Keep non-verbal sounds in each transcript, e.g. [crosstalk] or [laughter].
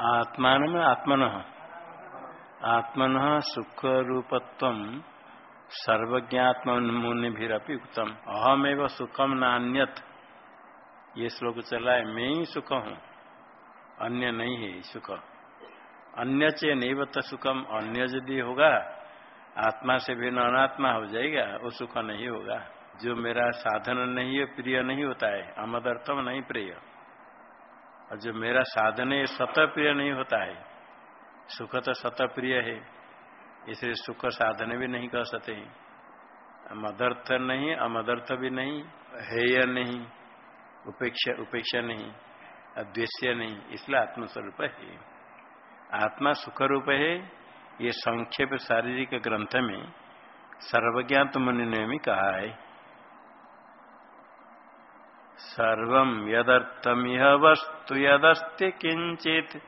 आत्मान आत्मन। आत्मन सुख रूपत्व सर्वज्ञात्म मुनि भी उत्तम अहमेव सुखम नान्यत। ये श्लोक चला है, मैं ही सुख हूँ। अन्य नहीं है सुख। अन्य चे नहीं तो सुखम, अन्य यदि होगा, आत्मा से भी अनात्मा हो जाएगा, वो सुख नहीं होगा। जो मेरा साधन नहीं है, प्रिय नहीं होता है, अमदर्थम नहीं प्रिय। और जो मेरा साधन है सत प्रिय नहीं होता है, सुख तो सत प्रिय है, इसलिए सुख साधन भी नहीं कर सकते मदर्थ नहीं, अमदर्थ भी नहीं, हेय नहीं, उपेक्षा उपेक्षा नहीं अद्वेश्य नहीं, इसलिए आत्मस्वरूप है। आत्मा सुख रूप है, ये संक्षेप शारीरिक ग्रंथ में सर्वज्ञात मुनि ने भी कहा है। सर्व यदर्थम वस्तु यदस्ति किंचित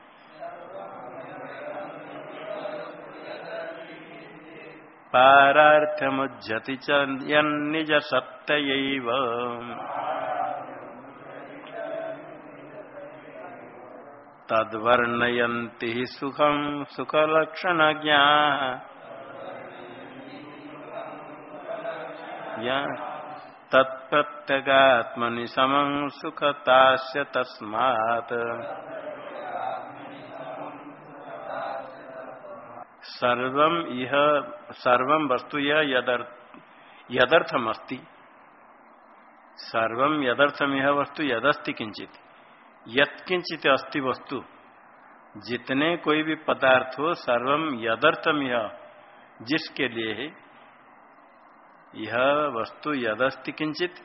पारार्थमुज्जति च सत्य तद्वर्णयन्ति सुखम सुखलक्षण ज्ञा तत्प्रत्यगात्मनि समं सुखतास्य तस्मात्। सर्वम यह सर्वम वस्तु यह यदर्थम अस्ति सर्वम यदर्थम यह वस्तु यदस्ति किंचित यत्किंचित अस्ति वस्तु। जितने कोई भी पदार्थ हो सर्वम यदर्थम यह जिसके लिए है यह वस्तु यदस्ति किंचित।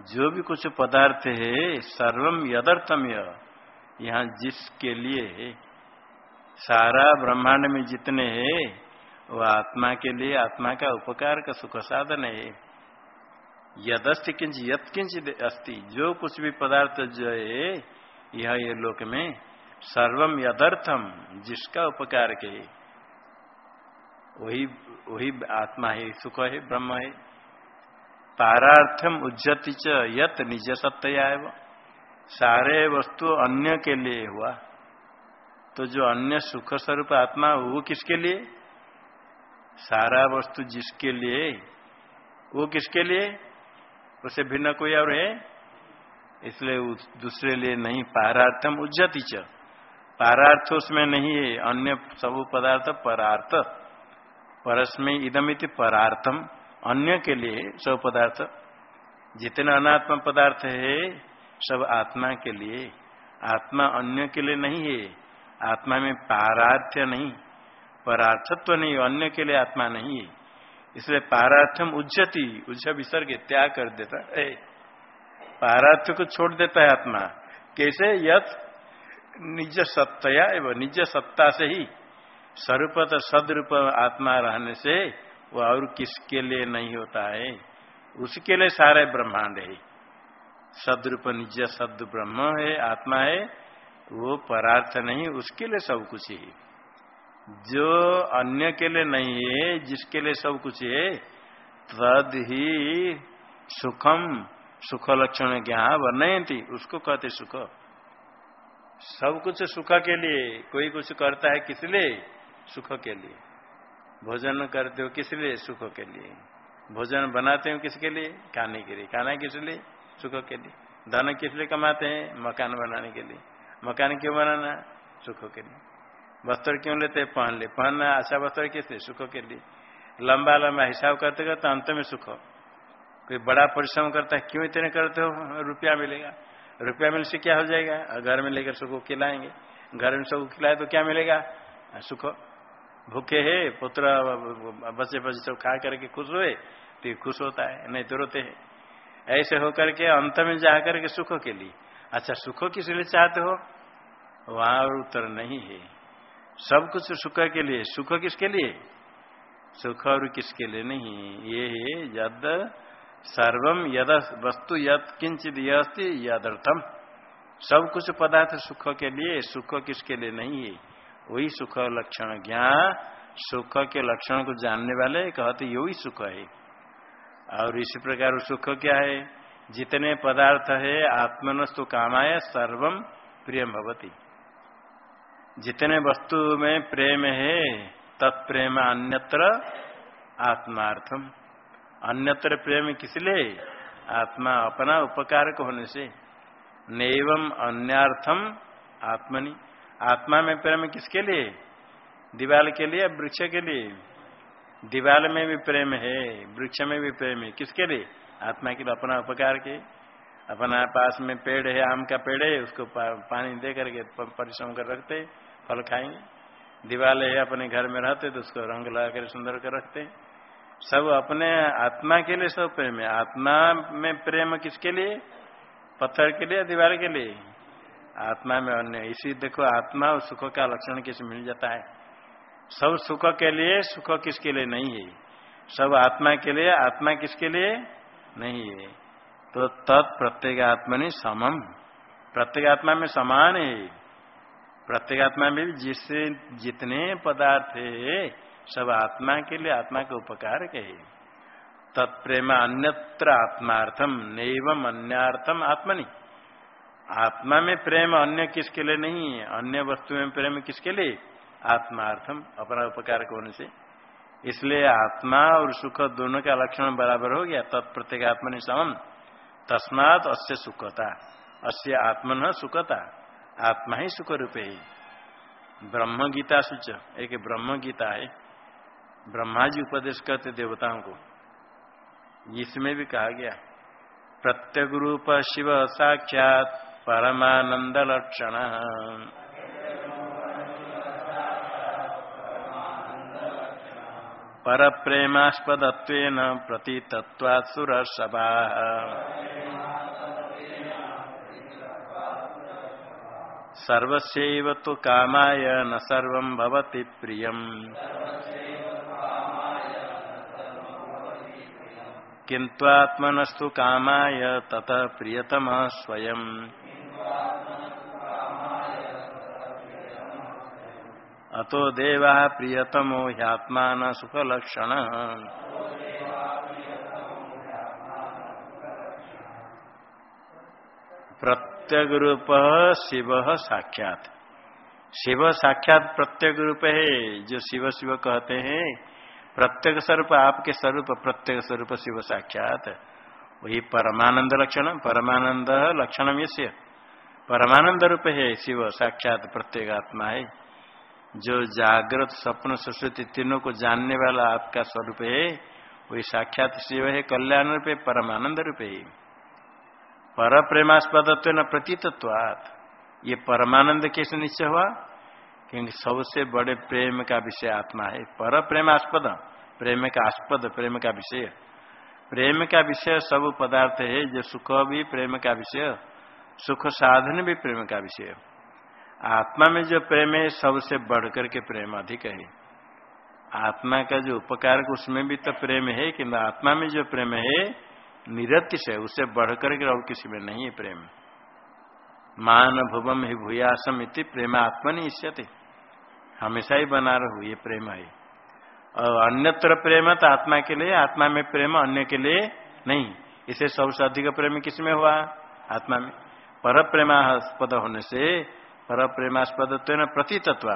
जो भी कुछ पदार्थ है सर्वम यदर्थम यह यहाँ जिसके लिए सारा ब्रह्मांड में जितने हैं वो आत्मा के लिए आत्मा का उपकार का सुख साधन है। यदस्ति किंच यत किंचित अस्ति। जो कुछ भी पदार्थ जो है, यह ये लोक में सर्वम यदर्थम जिसका उपकार के। वही वही आत्मा है, सुख है, ब्रह्म है। पारार्थम उज्जति च यत निज सत्य सारे वस्तु अन्य के लिए हुआ। तो जो अन्य सुख स्वरूप आत्मा वो किसके लिए? सारा वस्तु जिसके लिए, वो किसके लिए? उसे भिन्न कोई और है? इसलिए दूसरे लिए नहीं। पारार्थम उज्जति च। पारार्थ उसमें नहीं है। अन्य सब पदार्थ परार्थ। परस्मय इदमिति परार्थम। अन्य के लिए सब पदार्थ, जितने अनात्म पदार्थ है, सब आत्मा के लिए। आत्मा अन्य के लिए नहीं है, आत्मा में पारार्थ्य नहीं। परार्थत्व नहीं, अन्य के लिए आत्मा नहीं है। इसलिए पारार्थम उज्जति, उज्ज विसर्ग त्याग कर देता है। पारार्थ को छोड़ देता है आत्मा। कैसे? यथ निज सत्तया एवं, निज सत्ता से ही। स्वरूप सदरूप आत्मा रहने से वो और किसके लिए नहीं होता है? उसके लिए सारे ब्रह्मांड है। सदरूप, निज सद ब्रह्म है, आत्मा है, वो परार्थ नहीं, उसके लिए सब कुछ है। जो अन्य के लिए नहीं है, जिसके लिए सब कुछ है, तद ही सुखम, सुख लक्षण ज्ञान वर्णयती उसको कहते सुख। सब कुछ सुख के लिए, कोई कुछ करता है किस लिए? सुख के लिए। भोजन करते हो किस लिए? सुख के लिए। भोजन बनाते हो किसके लिए? खाने के लिए। खाना किस लिए? सुख के लिए। धन किस लिए कमाते हैं? मकान बनाने के लिए। मकान क्यों बनाना? सुख के लिए। वस्त्र क्यों लेते हैं? पहन ले। पहनना अच्छा वस्त्र किस लिए? सुख के लिए। लंबा लंबा हिसाब करते करते अंत में सुख। कोई बड़ा परिश्रम करता है, क्यों इतने करते हो? रुपया मिलेगा। रुपया मिलने से क्या हो जाएगा? घर में लेकर सुख खिलाएँगे। घर में सब खिलाए तो क्या मिलेगा? सुख। भूखे है, पुत्र बच्चे बच्चे सब खा करके खुश हुए तो खुश होता है, नहीं तो रोते है। ऐसे होकर के अंत में जा करके सुख के लिए। अच्छा सुख किस लिए चाहते हो? वहाँ उत्तर नहीं है। सब कुछ सुख के लिए। सुख किसके लिए? सुख और किसके लिए नहीं? ये यद सर्वम यद वस्तु यद किंचित यदर्थम सब कुछ पदार्थ सुख के लिए, सुख किसके लिए नहीं है? वही सुख लक्षण ज्ञान, सुख के लक्षण को जानने वाले कहते यही सुख है। और इसी प्रकार सुख क्या है? जितने पदार्थ है, आत्मनस्तु कामाय सर्वम प्रिय भवती। जितने वस्तु में प्रेम है, तत्प्रेम अन्यत्र आत्मार्थम अन्यत्र प्रेम किस लिए? आत्मा अपना उपकार को होने से? नैवम अन्यार्थम आत्मनि। आत्मा में प्रेम किसके लिए? दीवाल के लिए, वृक्ष के लिए? दीवाल में भी प्रेम है, वृक्ष में भी प्रेम है। किसके लिए? आत्मा के लिए, अपना उपकार के। अपना पास में पेड़ है, आम का पेड़ है, उसको पानी दे करके परिश्रम कर रखते, फल खाएँगे। दीवाल है, अपने घर में रहते तो उसको रंग लगा कर सुंदर कर रखते। सब अपने आत्मा के लिए सब प्रेम है। आत्मा में प्रेम किसके लिए? पत्थर के लिए, दीवार के लिए? आत्मा में अन्य। इसी देखो, आत्मा और सुख का लक्षण किस मिल जाता है? सब सुख के लिए सुख किसके लिए नहीं है? सब आत्मा के लिए, आत्मा किसके लिए नहीं है? तो तत् प्रत्येक आत्मा नहीं समम। प्रत्येक आत्मा में समान है। प्रत्येक आत्मा में भी जिससे जितने पदार्थ है, सब आत्मा के लिए आत्मा के उपकार के है। तत्प्रेम अन्यत्र आत्मार्थम, नैवम अन्यार्थम आत्मनि। आत्मा में प्रेम अन्य किसके लिए नहीं है? अन्य वस्तु में प्रेम किसके लिए? आत्मार्थम, अपना उपकार होने से। इसलिए आत्मा और सुख दोनों का लक्षण बराबर हो गया। तत्प्रत्येक आत्मा ने समम। तस्मात अस्य सुखता। अस्य आत्मन सुखता। आत्मा ही सुख रूपे ब्रह्म गीता सूच। एक ब्रह्म गीता है। ब्रह्मा जी उपदेश करते देवताओं को। इसमें भी कहा गया। प्रत्येक रूप शिव साक्षात परमानंद लक्षण पर प्रेमास्पद प्रति तत्वासुर सभा सर्वस्व तो कामाय न सर्व भवति प्रियम। किंत्वात्मनस्तु कामाय ततः प्रियतम स्वयं अतो देवा प्रियतमो ह्यात्मा न सुख लक्षण प्रत्येक रूप शिव साक्षात। शिव साक्षात प्रत्येक रूप है, जो शिव शिव कहते हैं। प्रत्येक स्वरूप आपके स्वरूप प्रत्येक स्वरूप शिव साक्षात। वही परमानंद लक्षण परमानंद लक्षण ये परमानंद रूप है शिव साक्षात प्रत्येक आत्मा है। जो जागृत स्वप्न सरस्वती तीनों को जानने वाला आपका स्वरूप है, वही साक्षात शिव है, कल्याण रूप, परमानंद रूप। है पर प्रेमास्पद न प्रतीतत्वात। ये परमानंद कैसे निश्चय हुआ? क्योंकि सबसे बड़े प्रेम का विषय आत्मा है। पर प्रेमास्पद प्रेम का आस्पद, प्रेम का विषय। प्रेम का विषय सब पदार्थ है, जो सुख भी प्रेम का विषय, सुख साधन भी प्रेम का विषय। आत्मा में जो प्रेम है, सबसे बढ़कर के प्रेम अधिक है। आत्मा का जो उपकार, उसमें भी तो प्रेम है किंतु आत्मा में जो प्रेम है निरतिश है उससे बढ़कर के और किसी में नहीं है प्रेम। मान भुवम ही भूयासम इति प्रेम नहीं इष्यते। हमेशा ही बना रहू, ये प्रेम है। और अन्यत्र प्रेम तो आत्मा के लिए, आत्मा में प्रेम अन्य के लिए नहीं। इसे सबसे अधिक प्रेम किसमें हुआ? आत्मा में। पर प्रेमास्पद होने से पर प्रेमास्पद तत्व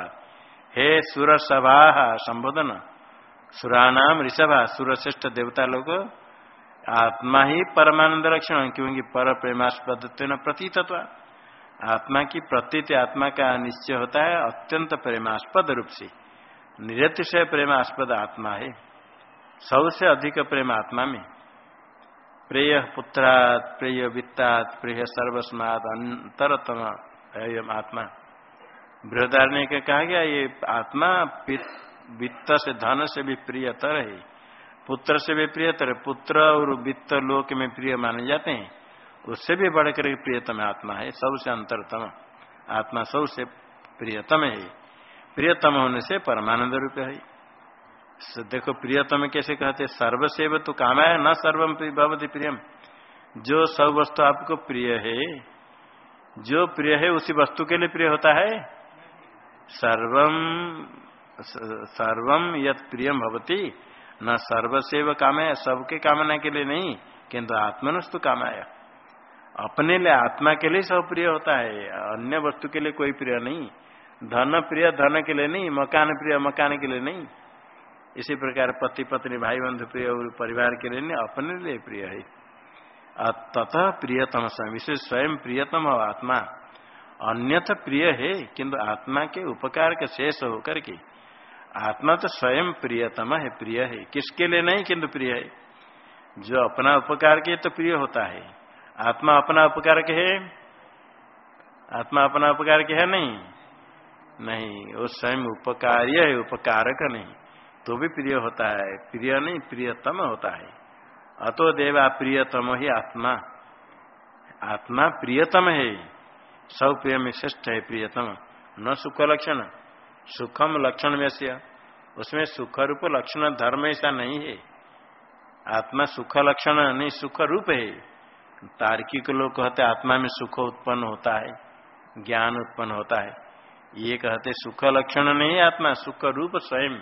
हे सुर सभा संबोधन। सुरानाम ऋषभा सुर श्रेष्ठ देवता लोग आत्मा ही परमानंद लक्षण क्योंकि पर प्रेमास्पद तत्व आत्मा की प्रतीत आत्मा का निश्चय होता है, अत्यंत प्रेमास्पद रूप से। निरतिशय प्रेमास्पद आत्मा है। सबसे अधिक प्रेम आत्मा में। प्रेय पुत्रात, प्रेय वित्तात, प्रेय सर्वस्मात अंतरतम एवं आत्मा। बृहदारण्य के कहा गया, ये आत्मा वित्त से धन से भी प्रियतर है। पुत्र से भी प्रियतर पुत्र और वित्त लोक में प्रिय माने जाते हैं। उससे भी बढ़कर प्रियतम आत्मा है, सबसे अंतरतम। आत्मा सबसे प्रियतम है। प्रियतम होने से परमानंद रूप है। देखो, प्रियतम कैसे कहते सर्वसेव तो काम है न सर्वम भवती प्रियम। जो सब वस्तु आपको प्रिय है जो प्रिय है उसी वस्तु के लिए प्रिय होता है? सर्वम सर्वम यद प्रियम भवती। न सर्वसेव काम है सबके कामना के लिए नहीं किंतु आत्मनस्तु कामाया। अपने लिए आत्मा के लिए सब प्रिय होता है, अन्य वस्तु के लिए कोई प्रिय नहीं। धन प्रिय, धन के लिए नहीं, मकान प्रिय, मकान के लिए नहीं। इसी प्रकार पति, पत्नी, भाई, बंधु, प्रिय, परिवार के लिए नहीं, अपने लिए प्रिय है। ततः प्रियतम विशेष स्वयं प्रियतम हो आत्मा। अन्यथ प्रिय है, किंतु आत्मा के उपकार के शेष होकर के। आत्मा तो स्वयं प्रियतम है, प्रिय है। किसके लिए नहीं, किंतु प्रिय है। जो अपना उपकार के तो प्रिय होता है। आत्मा अपना उपकार के है? आत्मा अपना उपकार के है नहीं? नहीं, वो स्वयं उपकार्य है, उपकारक नहीं। तो भी प्रिय होता है। प्रिय नहीं, प्रियतम होता है। अतो देवा प्रियतम ही आत्मा। आत्मा प्रियतम है। सब प्रिय में श्रेष्ठ है प्रियतम। न सुख लक्षण। सुखम लक्षण में से। उसमें सुख रूप लक्षण धर्म ऐसा नहीं है। आत्मा सुख लक्षण नहीं, सुख रूप है। तार्किक लोग कहते आत्मा में सुख उत्पन्न होता है, ज्ञान उत्पन्न होता है। ये कहते सुख लक्षण नहीं आत्मा, सुख रूप स्वयं।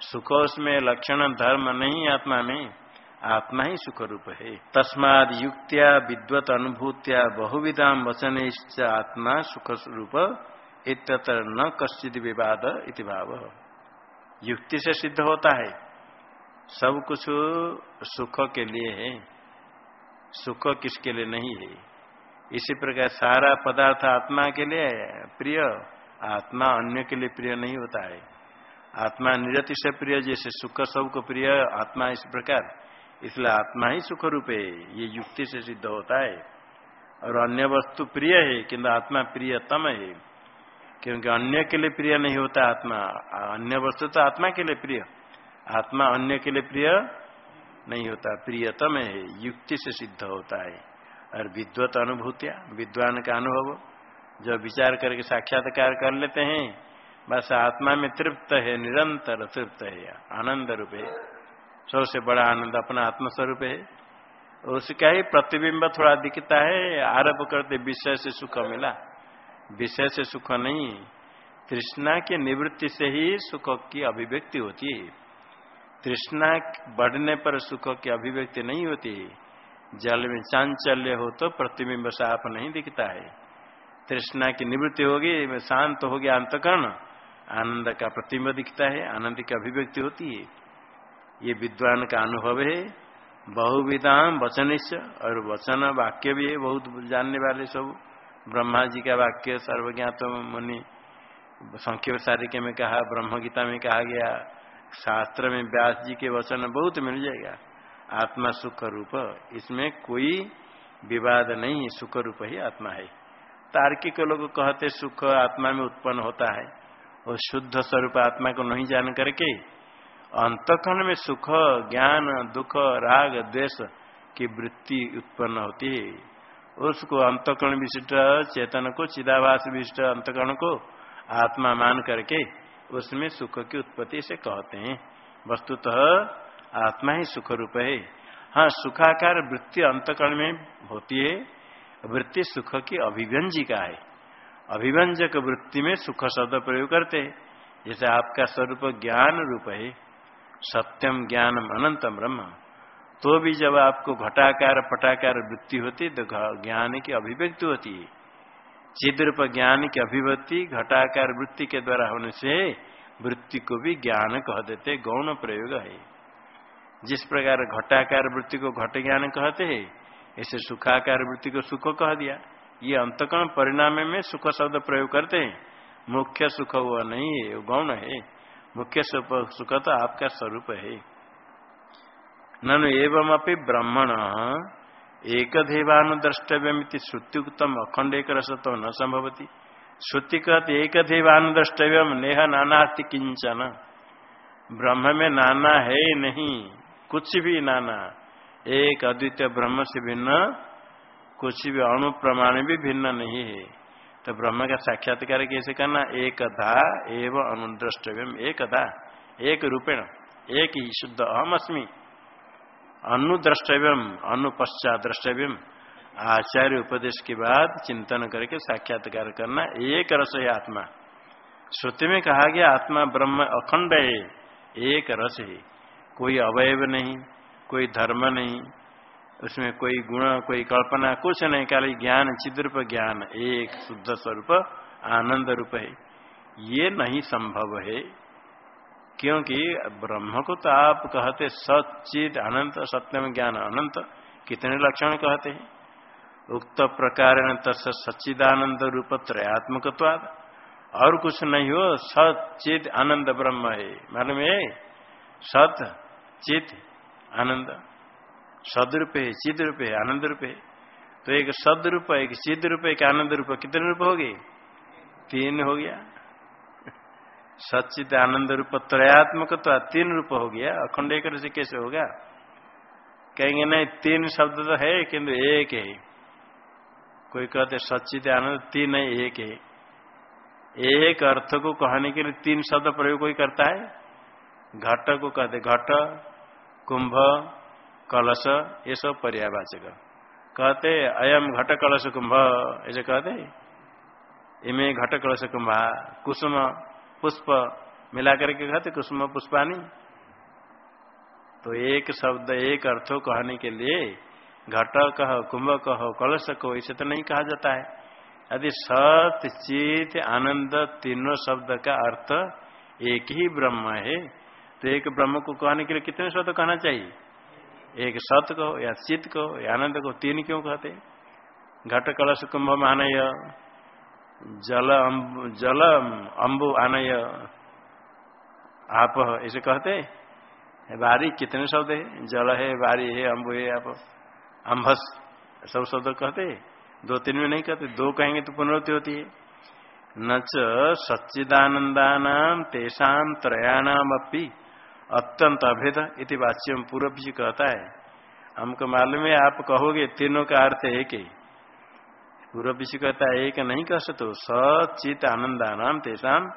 सुख उसमें लक्षण, धर्म नहीं आत्मा में। आत्मा ही सुख रूप है। तस्माद युक्तिया विद्वत अनुभूतिया बहुविधा वचन आत्मा सुख रूप इतर न कश्चित विवाद इति भाव। युक्ति से सिद्ध होता है। सब कुछ सुख के लिए है। सुख किसके लिए नहीं है? इसी प्रकार सारा पदार्थ आत्मा के लिए प्रिय, आत्मा अन्य के लिए प्रिय नहीं होता है। आत्मा निरति से प्रिय, जैसे सुख सबको प्रिय, आत्मा इस प्रकार। इसलिए आत्मा ही सुख रूप है ये युक्ति से सिद्ध होता है। और अन्य वस्तु प्रिय है, किंतु आत्मा प्रियतम है। क्योंकि अन्य के लिए प्रिय नहीं होता आत्मा, अन्य वस्तु तो आत्मा के लिए प्रिय। आत्मा अन्य के लिए प्रिय नहीं होता, प्रियतम है, युक्ति से सिद्ध होता है। और विद्वत अनुभूतिया, विद्वान का अनुभव, जो विचार करके साक्षात्कार कर लेते हैं, बस आत्मा में तृप्त है, निरंतर तृप्त है, आनंद रूप। है सबसे बड़ा आनंद अपना आत्मस्वरूप है। उसका ही प्रतिबिंब थोड़ा दिखता है आरोप करते विषय से सुख मिला। विषय से सुख नहीं, तृष्णा की निवृत्ति से ही सुख की अभिव्यक्ति होती है। तृष्णा बढ़ने पर सुख की अभिव्यक्ति नहीं होती। जल में चांचल्य हो तो प्रतिबिंब साफ़ नहीं दिखता है। तृष्णा की निवृत्ति होगी, शांत हो गया अंतकरण, आनंद का प्रतिबिंब दिखता है, आनंद की अभिव्यक्ति होती है। ये विद्वान का अनुभव है। बहुविधाम वचन और वचन वाक्य भी है, बहुत जानने वाले सब। ब्रह्मा जी का वाक्य सर्वज्ञात मुनि संख्य सारिके में कहा ब्रह्म गीता में कहा गया, शास्त्र में व्यास जी के वचन बहुत मिल जाएगा। आत्मा सुख रूप इसमें कोई विवाद नहीं है सुख रूप ही आत्मा है। तार्किक लोग कहते सुख आत्मा में उत्पन्न होता है। और शुद्ध स्वरूप आत्मा को नहीं जान करके अंतकरण में सुख, ज्ञान, दुख, राग, द्वेष की वृत्ति उत्पन्न होती है। उसको अंतकरण विशिष्ट, चेतन को चिदाभास विशिष्ट अंतकरण को आत्मा मान करके उसमें सुख की उत्पत्ति से कहते हैं। वस्तुतः तो आत्मा ही सुख रूप है। हाँ सुखाकार वृत्ति अंतकरण में होती है। वृत्ति सुख की अभिव्यंजिका है। अभिव्यंजक वृत्ति में सुख शब्द प्रयोग करते हैं। जैसे आपका स्वरूप ज्ञान रूप है। सत्यम ज्ञानम अनंतम ब्रह्म। तो भी जब आपको घटाकार, पटाकार वृत्ति होती तो ज्ञान की अभिव्यक्ति होती है। चिद रूप ज्ञान की अभिव्यक्ति घटाकार वृत्ति के द्वारा होने से वृत्ति को भी ज्ञान कह देते, गौण प्रयोग है। जिस प्रकार घटाकार वृत्ति को घट ज्ञान कहते हैं ऐसे सुखाकार वृत्ति को सुख कह दिया। ये अंतकरण परिणाम में सुख शब्द प्रयोग करते हैं। मुख्य सुख हुआ नहीं है गौण है। मुख्य सुख तो आपका स्वरूप है। ननु एवं अपनी ब्राह्मण एक देवानुद्रष्टव्यमित श्रुतियुक्तम अखंड एक रस तो न संभवती श्रुति कहते एक देवानुद्रष्टव्यम नेह नाना किंचन ब्रह्म में नाना है नहीं, कुछ भी नाना। एक अद्वितीय ब्रह्म से भिन्न, कुछ भी अणु प्रमाण भी भिन्न नहीं है। तो ब्रह्म का साक्षात्कार कैसे करना? एक धा एवं अनुद्रष्टव्यम एक धा एक रूपेण, एक ही शुद्ध अहम अस्मी अनुद्रष्टव्यम अनुपश्चात द्रष्टव्यम आचार्य उपदेश के बाद चिंतन करके साक्षात्कार करना एक रस है आत्मा। श्रुति में कहा गया, आत्मा ब्रह्म अखंड है, एक रस है। कोई अवयव नहीं, कोई धर्म नहीं उसमें कोई गुण, कोई कल्पना, कुछ नहीं, खाली ज्ञान चिद्रूप ज्ञान, एक शुद्ध स्वरूप, आनंद रूप है। ये नहीं संभव है, क्योंकि ब्रह्म को तो आप कहते सचिद अनंत, सत्यम ज्ञान, अनंत, कितने लक्षण कहते हैं? उक्त प्रकार सच्चिदानंद रूप त्रयात्मकवाद और कुछ नहीं हो सचिद आनंद ब्रह्म है। मालूम है? सत, चित, आनंद। सदरूप है चिद रूप है आनंद रूप है तो एक सदरूप, एक चिद रूप एक आनंद रूप कितने रूप हो गए तीन हो गया। सचिद आनंद रूप त्रयात्मक तो तीन रूप हो गया। अखंड एक से कैसे होगा? कहेंगे, नहीं, तीन शब्द तो है, किंतु एक है। कोई कहते सचिद आनंद, तीन है एक है। एक अर्थ को कहने के लिए तीन शब्द प्रयोग कोई करता है? घट को कहते, घट, कुंभ कलश, ये सब पर्यावाचक कहते अयम घट कलश कुंभ, ऐसे कहते, इमे घट कलश कुंभ, कुसुम, पुष्प, मिला करके कहते, कुसुम, पुष्पानी। तो एक शब्द, एक अर्थों कहने के लिए, घट कहो, कुंभ कहो, कलश कहो, इसे तो नहीं कहा जाता है। यदि सत, चित, आनंद तीनों शब्द का अर्थ एक ही ब्रह्म है तो एक ब्रह्म को कहने के लिए कितने शब्द कहना चाहिए? एक सत को या चित्त को या आनंद को तीन क्यों कहते घट कलश कुंभ मानय, जल जल अम्बु आनय, आप ऐसे कहते बारी कितने शब्द है? जल है, बारी है, अम्बु है, आप अम्भस सब शब्द कहते दो तीन में नहीं कहते, दो कहेंगे तो पुनरुत्ति होती है। न सच्चिदानंदानाम तेषाम त्रयाणाम अपनी अत्यंत अभेद इति वाच्यम पूर्व जी कहता है। हमको मालूम है, आप कहोगे, तीनों का अर्थ एक ही। पूर्व जी कहता है, एक नहीं कह सकते। सचित आनंदानाम तेषाम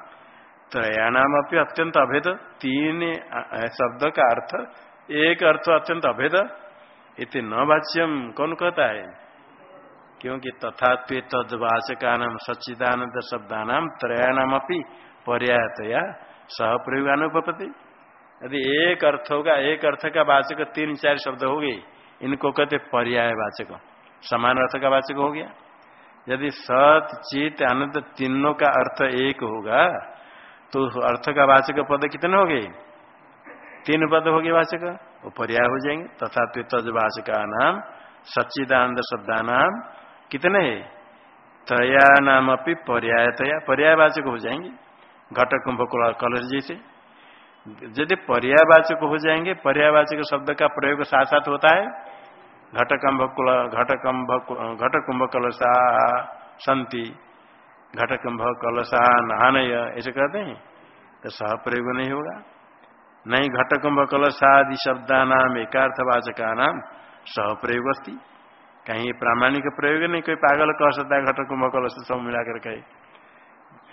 त्रयाणाम अत्यंत अभेद। तीन शब्द का अर्थ, एक अर्थ अत्यंत अभेद। इति न वाच्यम कौन कहता है? क्योंकि तथा तदवाचका नाम सच्चिदानंद शब्दानाम त्रयाणाम अपनी पर्यायतया सह प्रयोगानुपति यदि एक अर्थ होगा, एक अर्थ का वाचक तीन चार शब्द हो गए, इनको कहते पर्याय वाचक। समान अर्थ का वाचक हो गया। यदि सत, चित आनंद तीनों का अर्थ एक होगा तो अर्थ का वाचक पद कितने हो गए? तीन पद हो गए वाचक। वो पर्याय हो जाएँगे। तथा तज वाचका नाम सच्चिदानंद शब्दानाम कितने है? तया नाम अपनी पर्याय तया पर्याय वाचक हो जाएँगे। घट कुंभ कलर जैसे। यदि पर्यावाचक हो जाएँगे पर्यावाचक शब्द का प्रयोग साथ साथ होता है। घट कुंभ घट कुंभ घट कुंभ कलशा, संति घट कुंभ कलशा, नहानय, ऐसे कहते हैं। तो सह प्रयोग नहीं होगा। नहीं घट कुंभ कलशादि शब्दा नाम एकार्थवाचका नाम सह प्रयोग अस्थि कहीं प्रामाणिक प्रयोग नहीं, कोई पागल कह सकता है घट कुंभ कलश सब मिलाकर कहे।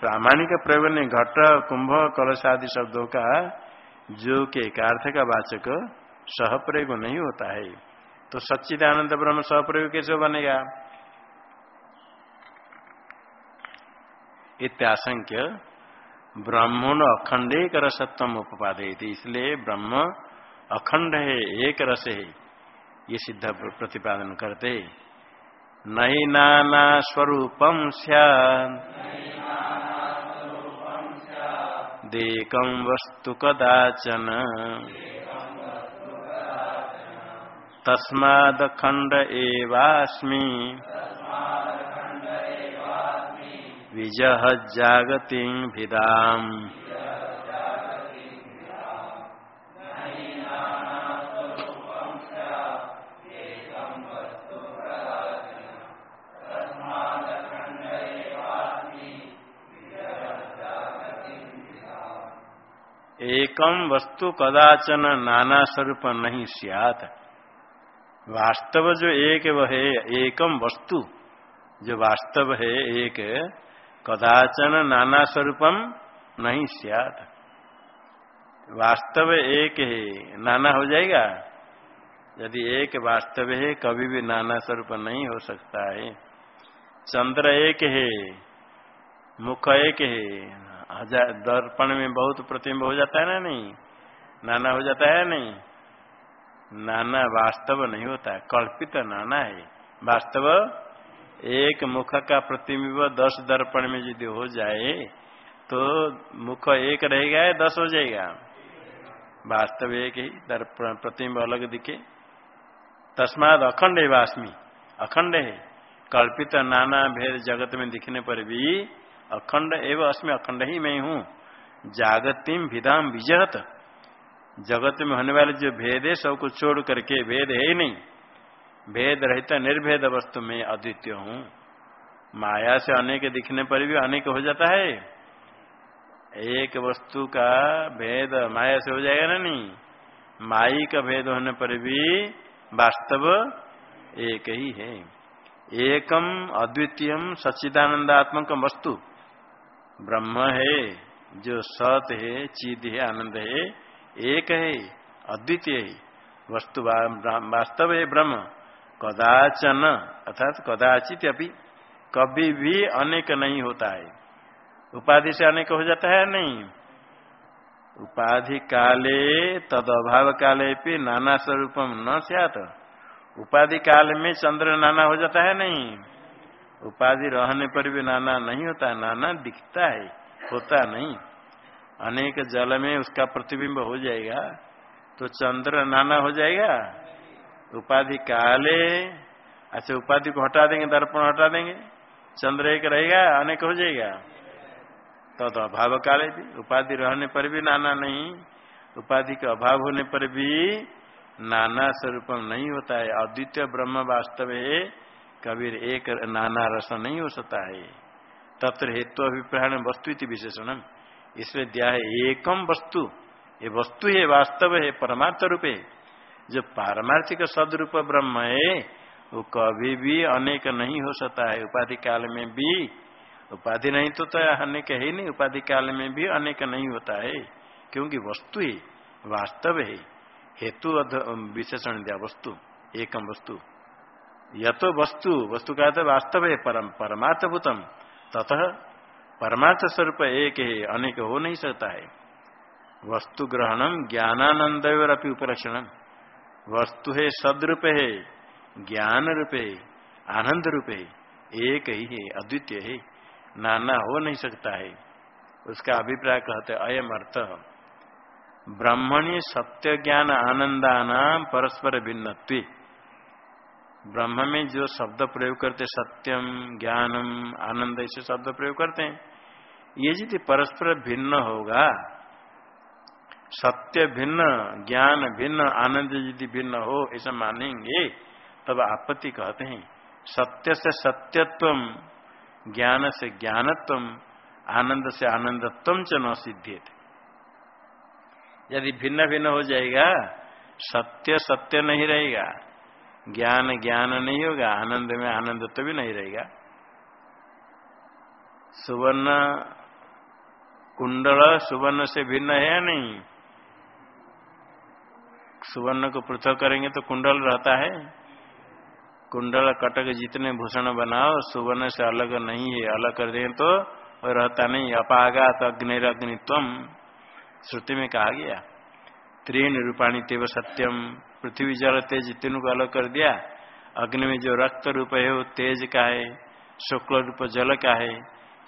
प्रामाणिक प्रयोग नहीं घट कुंभ कलश आदि शब्दों का जो के एकार्थ का वाचक सह प्रयोग नहीं होता है। तो सच्चिदानंद ब्रह्म सह प्रयोग कैसे बनेगा? इत्याशंक्य ब्रह्मण अखंड एक रसत्व उपादे इसलिए ब्रह्म अखंड है, एक रस है, ये सिद्ध प्रतिपादन करते नहीं नाना स्वरूपम देकम वस्तु कदाचन। तस्मादखंड एवास्मी। विजह जागति भिदाम। एकम वस्तु कदाचन नाना स्वरूप नहीं सियात। वास्तव जो एक वह है, एकम वस्तु। जो वास्तव है, एक कदाचन नाना स्वरूपम नहीं सियात। वास्तव एक है, नाना हो जाएगा। यदि एक वास्तव है, कभी भी नाना स्वरूप नहीं हो सकता है। चंद्र एक है, मुख एक है दर्पण में बहुत प्रतिम्ब हो जाता है ना नहीं? नाना हो जाता है नहीं? नाना वास्तव नहीं होता कल्पित नाना है। वास्तव एक मुख का प्रतिबिंब दस दर्पण में यदि हो जाए तो मुख एक रहेगा या दस हो जाएगा? वास्तव एक ही दर्पण प्रतिम्ब अलग दिखे। तस्माद अखंड है वास्मी, अखंड है। कल्पित नाना भेद जगत में दिखने पर भी अखंड एवं अस्मि, अखंड ही मैं हूँ। जागतिम विधाम विजहत जगत में होने वाले जो भेद है, सबको छोड़ करके भेद है ही नहीं। भेद रहता निर्भेद वस्तु में अद्वितीय हूँ। माया से अनेक दिखने पर भी अनेक हो जाता है। एक वस्तु का भेद माया से हो जाएगा ना नहीं? माई का भेद होने पर भी वास्तव एक ही है। एकम अद्वितीय सच्चिदानंदात्मक वस्तु। ब्रह्म है, जो सत है, चिद है, आनंद है, एक है, अद्वितीय है। वस्तु वास्तव है ब्रह्म। कदाचन, अर्थात कदाचित अभी कभी भी अनेक नहीं होता है। उपाधि से अनेक हो जाता है नहीं? उपाधि काले तद अभाव काले पे नाना स्वरूपम न सत उपाधि काल में चंद्र नाना हो जाता है नहीं? उपाधि रहने पर भी नाना नहीं होता नाना दिखता है होता नहीं। अनेक जल में उसका प्रतिबिंब हो जाएगा तो चंद्र नाना हो जाएगा। उपाधि काले अच्छा उपाधि को हटा देंगे दर्पण हटा देंगे चंद्र एक रहेगा अनेक हो जाएगा। तो, तो अभाव काले भी उपाधि रहने पर भी नाना नहीं उपाधि के अभाव होने पर भी नाना स्वरूप नहीं होता है। अद्वितीय ब्रह्म वास्तव है कबीर एक नाना रस नहीं हो सकता है। तत्र हेतु अभिप्राय वस्तु विशेषण इसलिए दिया है एकम वस्तु। ये वस्तु है वास्तव है परमार्थ रूप। जो पारमार्थिक सदरूप ब्रह्म है वो कभी भी अनेक नहीं हो सकता है। उपाधि काल में भी। उपाधि नहीं तो, तो अनेक है ही नहीं। उपाधि काल में भी अनेक नहीं होता है। क्योंकि वस्तु ही वास्तव है। हेतु विशेषण दिया वस्तु एकम वस्तु। यह तो वस्तु वस्तु का तो वास्तव है परम परमार्थभूतम ततः परमार्थ स्वरूप एक है, अनेक हो नहीं सकता है। वस्तु ग्रहणम ज्ञानानंद उपलक्षणम वस्तु है, सदरूप है ज्ञान रूप है आनंद रूप है एक ही है, अद्वितीय है, नाना हो नहीं सकता है। उसका अभिप्राय कहते अयम अर्थ। ब्रह्मणी सत्य ज्ञान आनंदानाम परस्पर भिन्नत्व। ब्रह्म में जो शब्द प्रयोग करते सत्यम, ज्ञानम, आनंद, ऐसे शब्द प्रयोग करते हैं। ये यदि परस्पर भिन्न होगा, सत्य भिन्न, ज्ञान भिन्न, आनंद यदि भिन्न हो, ऐसा मानेंगे, तब आपत्ति कहते हैं। सत्य से सत्यत्व ज्ञान से ज्ञानत्व आनंद से आनंदत्व च न सिद्धित यदि भिन्न भिन्न हो जाएगा, सत्य सत्य नहीं रहेगा ज्ञान ज्ञान नहीं होगा, आनंद में आनंद तो भी नहीं रहेगा। सुवर्ण कुंडल सुवर्ण से भिन्न है या नहीं? सुवर्ण को पृथक करेंगे तो कुंडल रहता है। कुंडल कटक जितने भूषण बनाओ, सुवर्ण से अलग नहीं है। अलग कर देंगे तो रहता नहीं। अपागात अग्निरग्नित्व श्रुति में कहा गया त्रीन रूपाणी तेव सत्यम पृथ्वी जल तेज तीनों को अलग कर दिया। अग्नि में जो रक्त रूप है, वो तेज का है, शुक्ल रूप जल का है,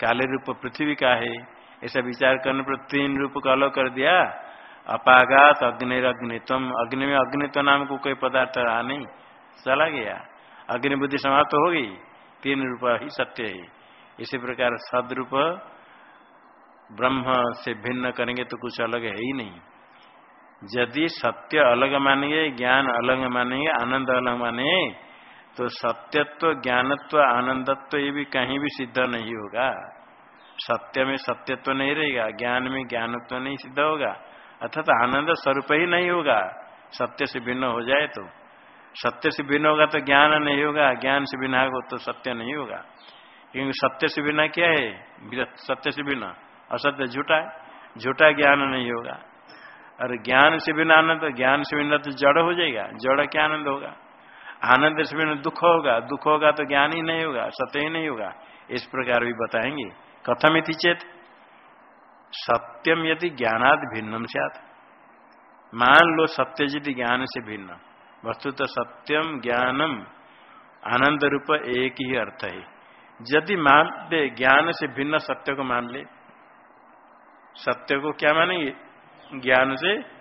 काले रूप पृथ्वी का है। ऐसा विचार करने पर तीन रूप को अलग कर दिया। अपागात अग्नि अग्नित्व अग्नि में अग्नित्व नाम को कोई पदार्थ आ नहीं। चला गया। अग्नि बुद्धि समाप्त हो गई। तीन रूप ही सत्य है। इसी प्रकार सदरूप ब्रह्म से भिन्न करेंगे तो कुछ अलग है ही नहीं। यदि सत्य अलग मानेंगे, ज्ञान अलग मानेंगे, आनंद अलग माने तो सत्यत्व, ज्ञानत्व, आनंदत्व ये भी कहीं भी सिद्ध नहीं होगा। सत्य में सत्यत्व नहीं रहेगा, ज्ञान में ज्ञानत्व नहीं सिद्ध होगा, अर्थात आनंद स्वरूप ही नहीं होगा। सत्य से भिन्न हो जाए तो। सत्य से भिन्न होगा तो ज्ञान नहीं होगा, ज्ञान से बिना हो तो सत्य नहीं होगा। क्योंकि सत्य से बिना क्या है? सत्य से बिना असत्य झूठा है। झूठा ज्ञान नहीं होगा। और ज्ञान से बिना आनंद, ज्ञान से बिना तो जड़ हो जाएगा। जड़ क्या आनंद होगा। आनंद से बिना दुख होगा। दुख होगा तो ज्ञान ही नहीं होगा, सत्य ही नहीं होगा। इस प्रकार भी बताएँगे। कथम इति चेत? सत्यम यदि ज्ञानाद भिन्नम से मान लो सत्य यदि ज्ञान से भिन्न। वस्तु तो सत्यम ज्ञानम आनंद रूप एक ही अर्थ है। यदि मान ज्ञान से भिन्न सत्य को मान ले, सत्य को क्या मानेंगे? ज्ञान से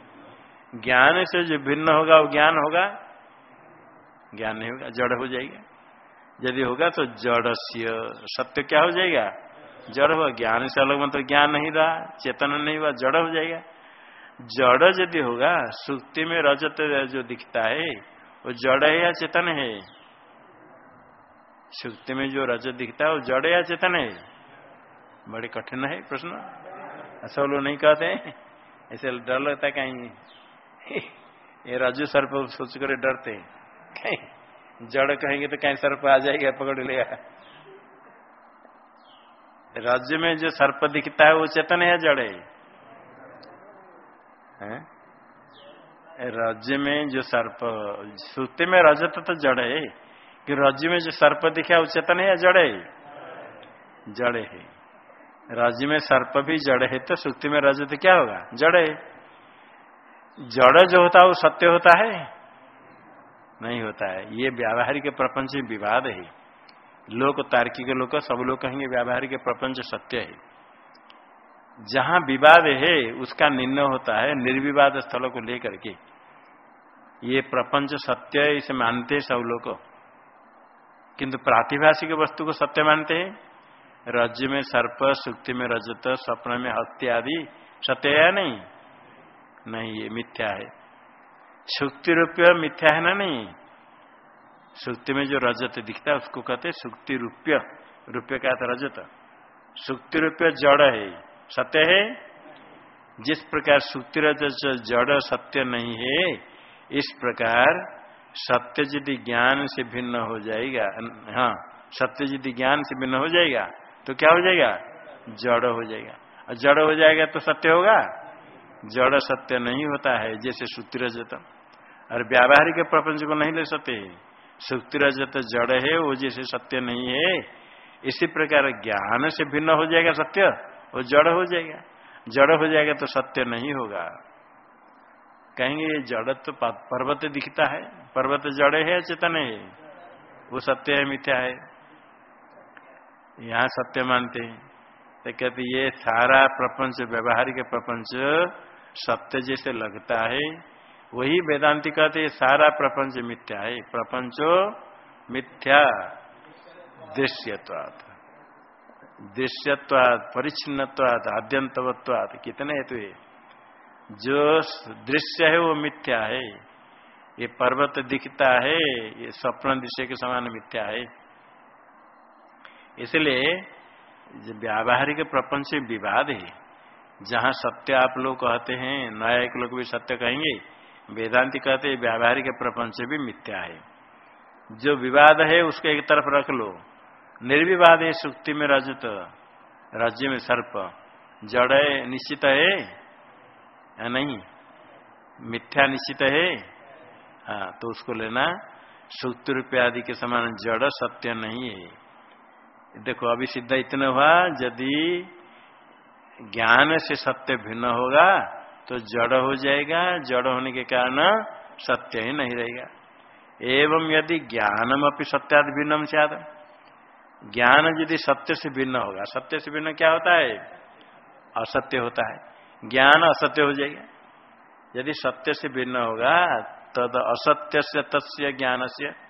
ज्ञान से जो भिन्न होगा, वो ज्ञान होगा। ज्ञान नहीं होगा, जड़ हो जाएगा। यदि होगा तो जड़ सत्य क्या हो जाएगा? जड़ हुआ ज्ञान से अलग मतलब ज्ञान नहीं रहा, चेतन नहीं हुआ, जड़ हो जाएगा। जड़ यदि होगा, सुक्ति में रजत जो दिखता है, वो जड़ है या चेतन है? सुक्ति में जो रजत दिखता है, वो जड़ या चेतन है? बड़े कठिन है प्रश्न। सब लोग नहीं कहते हैं। ऐसे डर लगता है कहीं? [laughs] ये रजु सर्प सोच कर डरते कहीं? जड़ कहेंगे तो कहीं सर्प आ जाएगा, पकड़ लिया। राज्य में जो सर्प दिखता है वो चेतन है जड़ है? राज्य में जो सर्प सूते में रजत तो जड़ है। कि राज्य में जो सर्प दिखा वो चेतन है या जड़ जड़ है। राज्य में सर्प भी जड़ है तो सुक्ति में रज तो क्या होगा? जड़ है। जड़ जो होता है, वो सत्य होता है? नहीं होता है। ये व्यावहारिक प्रपंच विवाद है। लोक तार्किक लोग सब लोग कहेंगे व्यावहारिक प्रपंच सत्य है। जहाँ विवाद है, उसका निर्णय होता है निर्विवाद स्थलों को लेकर के। ये प्रपंच सत्य है, इसे मानते सब लोग। किंतु प्रातिभाषिक वस्तु को सत्य मानते हैं? राज्य में सर्प, सुक्ति में रजत, स्वप्न में हत्या आदि। सत्य है नहीं? नहीं, ये मिथ्या है। सुक्ति रुपये मिथ्या है ना नहीं? सुक्ति में जो रजत दिखता है, उसको कहते सुक्ति रूपय। रुपये का रजत? सुक्ति रुपये जड़ है। सत्य है? जिस प्रकार सुक्ति रजत जड़ सत्य नहीं है, इस प्रकार सत्य यदि ज्ञान से भिन्न हो जाएगा। हाँ सत्य यदि ज्ञान से भिन्न हो जाएगा। तो क्या हो जाएगा? जड़ हो जाएगा। और जड़ हो जाएगा तो सत्य होगा? जड़ सत्य नहीं होता है, जैसे सुक्ति रजत और व्यावहारिक प्रपंच को नहीं ले सकते। सुक्ति रजत जड़ है, वो जैसे सत्य नहीं है। इसी प्रकार ज्ञान से भिन्न हो जाएगा सत्य, वो जड़ हो जाएगा। जड़ हो जाएगा तो सत्य नहीं होगा। कहेंगे ये जड़ तो पर्वत दिखता है। पर्वत जड़े है, चेतन है। वो सत्य है, मिथ्या है। यहाँ सत्य मानते हैं। तो कहते ये सारा प्रपंच, व्यवहारिक प्रपंच सत्य जैसे लगता है, वही वेदांति कहते सारा प्रपंच मिथ्या है। प्रपंचो मिथ्या। दृश्यवाद दृश्यवाद परिच्छिन्नवाद आद्यंतवत्वाद कितने हेतु है जो दृश्य है, वो मिथ्या है। ये पर्वत दिखता है, ये स्वप्न दृश्य के समान मिथ्या है। इसलिए व्यावहारिक प्रपंच विवाद है, जहाँ सत्य आप लोग कहते हैं न्यायिक लोग भी सत्य कहेंगे, वेदांति कहते हैं व्यावहारिक प्रपंच भी मिथ्या है। जो विवाद है, उसको एक तरफ़ रख लो। निर्विवाद है, सुक्ति में रजत, राज्य में सर्प। जड़ है, निश्चित है, या नहीं? मिथ्या निश्चित है। हाँ तो उसको लेना सूत्र आदि के समान जड़ सत्य नहीं है। देखो, अभी सिद्ध इतना हुआ, यदि ज्ञान से सत्य भिन्न होगा तो जड़ हो जाएगा, जड़ होने के कारण सत्य ही नहीं रहेगा। एवं यदि ज्ञानम अपनी सत्याद भिन्नम से आता ज्ञान यदि सत्य से भिन्न होगा, सत्य से भिन्न क्या होता है? असत्य होता है। ज्ञान असत्य हो जाएगा। यदि सत्य से भिन्न होगा, तद असत्य से तस्य ज्ञान से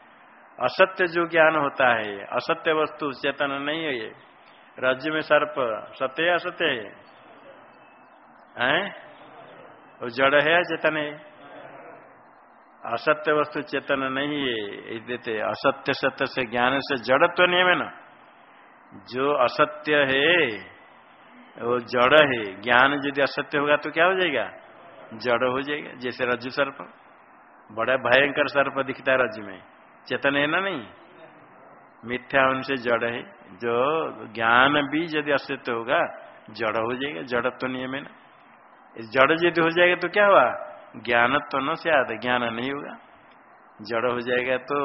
असत्य जो ज्ञान होता है असत्य वस्तु, चेतन नहीं है ये। राज्य में सर्प, सत्य है असत्य है? वो जड़ है या चेतन है? असत्य वस्तु, चेतन नहीं है देते असत्य, सत्य से ज्ञान से जड़त्व तो नहीं है ना? जो असत्य है, वो जड़ है। ज्ञान यदि असत्य होगा तो क्या हो जाएगा? जड़ हो जाएगा, जैसे रज्जु सर्प। बड़ा भयंकर सर्प दिखता है रज्जु में। चेतन है ना नहीं? मिथ्या उनसे जड़ है। जो ज्ञान भी यदि असत्य होगा, जड़ हो जाएगा जड़त्व तो नियम है ना। जड़ यदि हो जाएगा तो क्या हुआ? ज्ञान तो न से आता ज्ञान नहीं होगा। जड़ हो जाएगा तो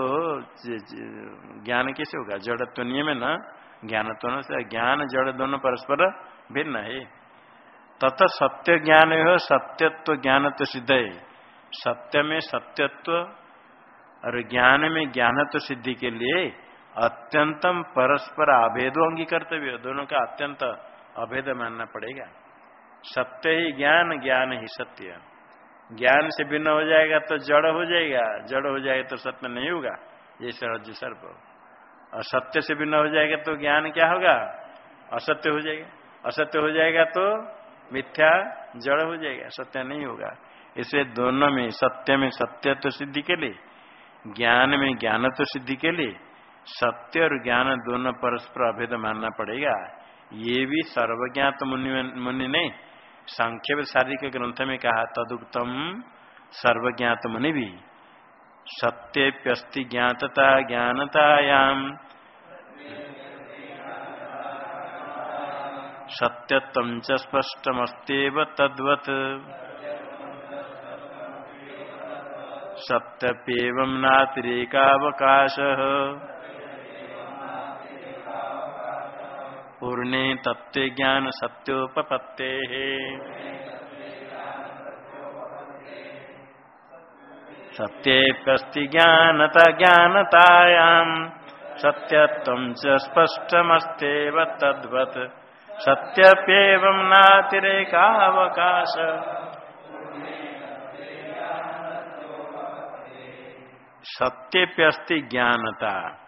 ज्ञान कैसे होगा? जड़त्व तो नियम है ना। ज्ञान तो न से ज्ञान जड़ दोनों परस्पर भिन्न है। तथा सत्य ज्ञान हो, सत्यत्व ज्ञान तो सिद्ध है। सत्य में सत्यत्व और ज्ञान में ज्ञानत्व सिद्धि के लिए अत्यंतम परस्पर अभेदो अंगीकर्तव्य दोनों का अत्यंत अभेद मानना पड़ेगा। सत्य ही ज्ञान ज्ञान ही सत्य। ज्ञान से भिन्न हो जाएगा तो जड़ हो जाएगा, जड़ हो जाएगा तो सत्य नहीं होगा। ये सहज सर्प और सत्य से भिन्न हो जाएगा तो ज्ञान क्या होगा? असत्य हो जाएगा। असत्य हो जाएगा तो मिथ्या, जड़ हो जाएगा, सत्य नहीं होगा। इसलिए दोनों में, सत्य में सत्य तो सिद्धि के लिए ज्ञान में ज्ञान तो सिद्धि के लिए सत्य और ज्ञान दोनों परस्पर अभेद मानना पड़ेगा। ये भी सर्वज्ञात मुनि मुनि ने संक्षेप शारीरिक ग्रंथ में कहा, तदुक्तम सर्वज्ञात मुनि भी सत्यप्यस्ति ज्ञातता ज्ञानतायाम सत्यत्व च स्पष्टमस्तेव तद्वत्। सत्यप्येवं नातिरेकावकाशः। पूर्णे तत्व ज्ञान सत्योपत्ते सत्येप्यस्ति ज्ञानता ज्ञानतायाम् सत्यत्वं च स्पष्टमस्तेव तद्वत्। सत्यप्येवं नातिरेकावकाश। सत्यप्यस्ति ज्ञानता।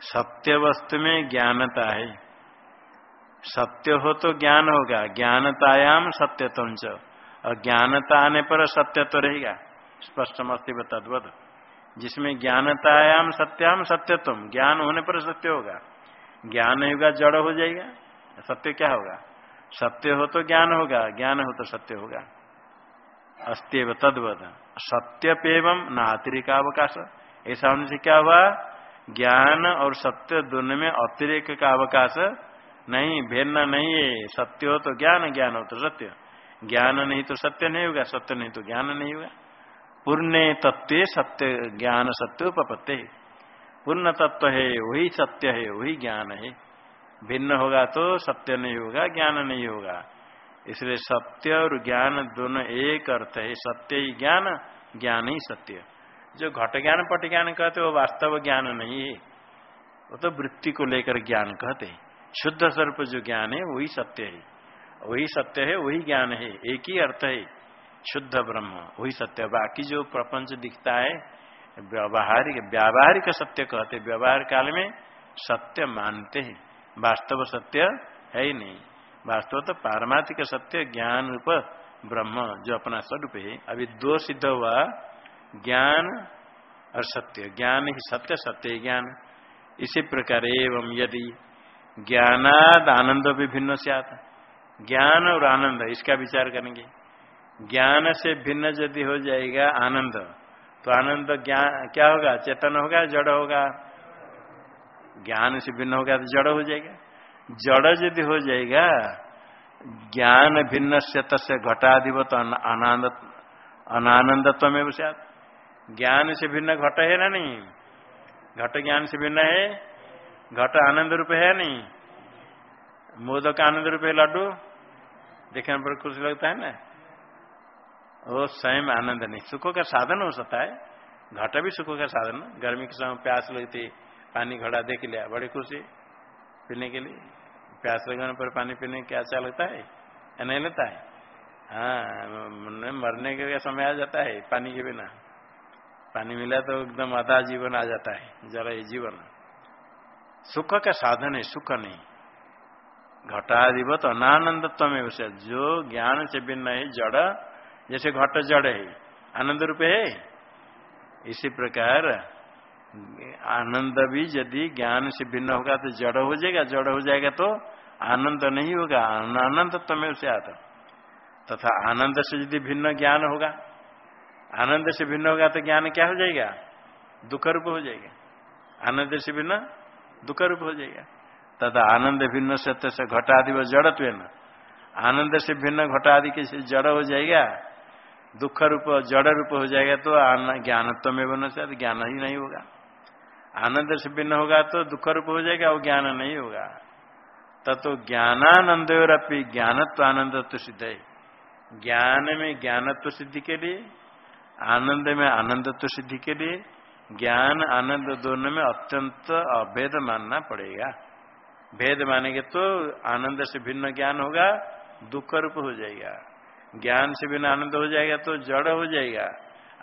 सत्य वस्तु में ज्ञानता है। सत्य हो तो ज्ञान होगा ज्ञानतायाम सत्यत्म च। और ज्ञानता आने पर सत्य तो रहेगा स्पष्ट मस्तिव तद्वत। जिसमें ज्ञानतायाम सत्याम सत्यत्म ज्ञान होने पर सत्य होगा। ज्ञान होगा जड़ हो जाएगा, सत्य क्या होगा? सत्य हो तो ज्ञान होगा, ज्ञान हो तो सत्य होगा। अस्त्यव तद्वत। सत्य पेवम न अतिरिक्त ऐसा होने से क्या हुआ? ज्ञान और सत्य दोनों में अतिरिक्त का अवकाश। नहीं भिन्न नहीं है। सत्य हो तो ज्ञान ज्ञान हो तो सत्य। ज्ञान नहीं तो सत्य नहीं होगा, सत्य नहीं तो ज्ञान नहीं होगा। पूर्ण तत्व सत्य, ज्ञान सत्य उपपत्ति। पूर्ण तत्व है, वही सत्य है, वही ज्ञान है। भिन्न होगा तो सत्य नहीं होगा, ज्ञान नहीं होगा। इसलिए सत्य और ज्ञान दोनों एक अर्थ है। सत्य ही ज्ञान ज्ञान ही सत्य। जो घट ज्ञान, पट ज्ञान कहते वो वास्तव ज्ञान नहीं है। वो तो वृत्ति को लेकर ज्ञान कहते हैं। शुद्ध स्वरूप जो ज्ञान है, वही सत्य है। वही सत्य है, वही ज्ञान है। एक ही अर्थ है। शुद्ध ब्रह्म, वही सत्य। बाकी जो प्रपंच दिखता है, व्यवहारिक, व्यावहारिक सत्य कहते व्यवहार काल में सत्य मानते हैं। वास्तव सत्य है ही नहीं। वास्तव तो पारमार्थिक सत्य, ज्ञान रूप ब्रह्म, जो अपना स्वरूप है, अभी दो सिद्ध हुआ, ज्ञान और सत्य। ज्ञान ही सत्य सत्य ज्ञान। इसी प्रकार एवं यदि ज्ञानाद आनंद भी भिन्न से आता ज्ञान और आनंद, इसका विचार करेंगे। ज्ञान से भिन्न यदि हो जाएगा आनंद तो आनंद ज्ञान क्या होगा? चेतन होगा, जड़ होगा? ज्ञान से भिन्न होगा तो जड़ हो जाएगा। जड़ यदि हो जाएगा, ज्ञान भिन्न से तस्य घटाधिपत अनानंद, अनानंदत्व में ज्ञान से भिन्न घट है ना नहीं? घट ज्ञान से भिन्न है, घट आनंद रूप है नहीं? मोदक आनंद रूप है लड्डू? देखने पर खुश लगता है ना? वो स्वयं आनंद नहीं। सुखों का साधन हो सकता है। घट भी सुखों का साधन गर्मी के समय प्यास लगती, पानी घड़ा देख लिया, बड़ी खुशी। पीने के लिए। प्यास लगने पर पानी पीने क्या अच्छा लगता है? या नहीं लगता है? हाँ मरने के समय आ जाता है पानी के बिना। पानी मिला तो एकदम आधा जीवन आ जाता है, जरा ये जीवन। सुख का साधन है, सुख नहीं। घटाधिपत अनानंदत्व में उसे, जो ज्ञान से भिन्न है, जड़, जैसे घट जड़ है, आनंद रूप है। इसी प्रकार, आनंद भी यदि ज्ञान से भिन्न होगा तो जड़ हो जाएगा, जड़ हो जाएगा तो आनंद नहीं होगा अनानंदत्व में उसे आता तथा आनंद से यदि भिन्न ज्ञान होगा, आनंद से भिन्न होगा तो ज्ञान क्या हो जाएगा? दुख रूप हो जाएगा। आनंद से भिन्न दुख रूप हो जाएगा। तथा आनंद भिन्न सत्य से घटादि व जड़त्व न। आनंद से भिन्न घटादि के जड़ हो जाएगा दुख रूप जड़ रूप हो जाएगा तो ज्ञानत्व में बन से, ज्ञान ही नहीं होगा। आनंद से भिन्न होगा तो दुख रूप हो जाएगा और ज्ञान नहीं होगा। तत्व ज्ञानानंद और अपनी ज्ञानत्व आनंद सिद्ध है ज्ञान में ज्ञानत्व सिद्धि के लिए, आनंद में आनंदत्व सिद्धि के लिए, ज्ञान, आनंद दोनों में अत्यंत अभेद मानना पड़ेगा। भेद मानेंगे तो आनंद से भिन्न ज्ञान होगा, दुख रूप हो जाएगा। ज्ञान से बिना आनंद हो जाएगा तो जड़ हो जाएगा,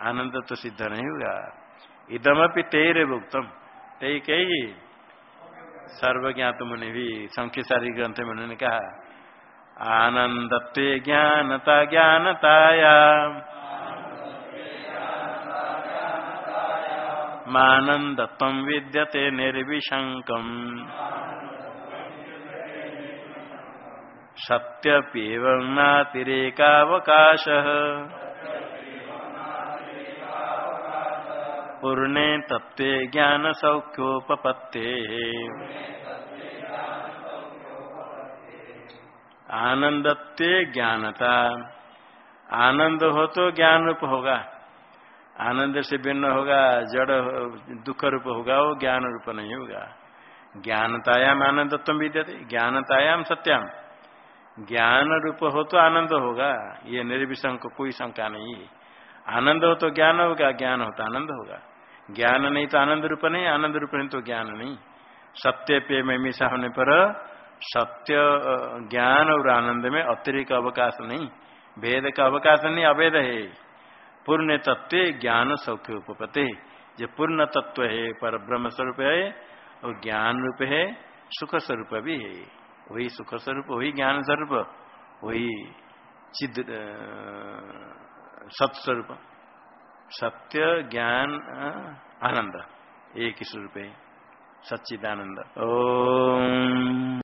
आनंद तो सिद्ध नहीं होगा। इदमपि तेरे भुक्तम ते कही सर्वज्ञात मुनि भी संख्य ग्रंथ में उन्होंने कहा आनंदत्व ज्ञानता ज्ञानताया मानंदत्व विद्यते निर्विशंकम सत्यप्यवनातिरेकावकाश पूर्णे तत्व ज्ञान सौख्योपत्ते आनंदत्व ज्ञानता। आनंद हो तो ज्ञान रूप होगा। आनंद से भिन्न होगा, जड़ दुख रूप होगा, वो ज्ञान रूप नहीं होगा। ज्ञानतायाम आनंदत्व विद्यते, ज्ञानतायाम सत्याम। ज्ञान रूप हो तो आनंद होगा, ये निर्विशंक, कोई शंका नहीं है। आनंद हो तो ज्ञान होगा, ज्ञान हो तो आनंद होगा। ज्ञान नहीं तो आनंद रूप नहीं आनंद रूप नहीं तो ज्ञान नहीं सत्य पे में मिशा होने पर सत्य ज्ञान और आनंद में अतिरिक्त अवकाश नहीं। भेद का अवकाश नहीं अवेद है। पूर्ण तत्व ज्ञान सौख्य उपपते जो पूर्ण तत्व है, पर ब्रह्म स्वरूप है और ज्ञान रूप है, सुख स्वरूप भी है। वही सुख स्वरूप, वही ज्ञान स्वरूप, वही चिद सत्स्वरूप। सत्य ज्ञान आनंद। एक ही स्वरूप सच्चिदानंद। ओम।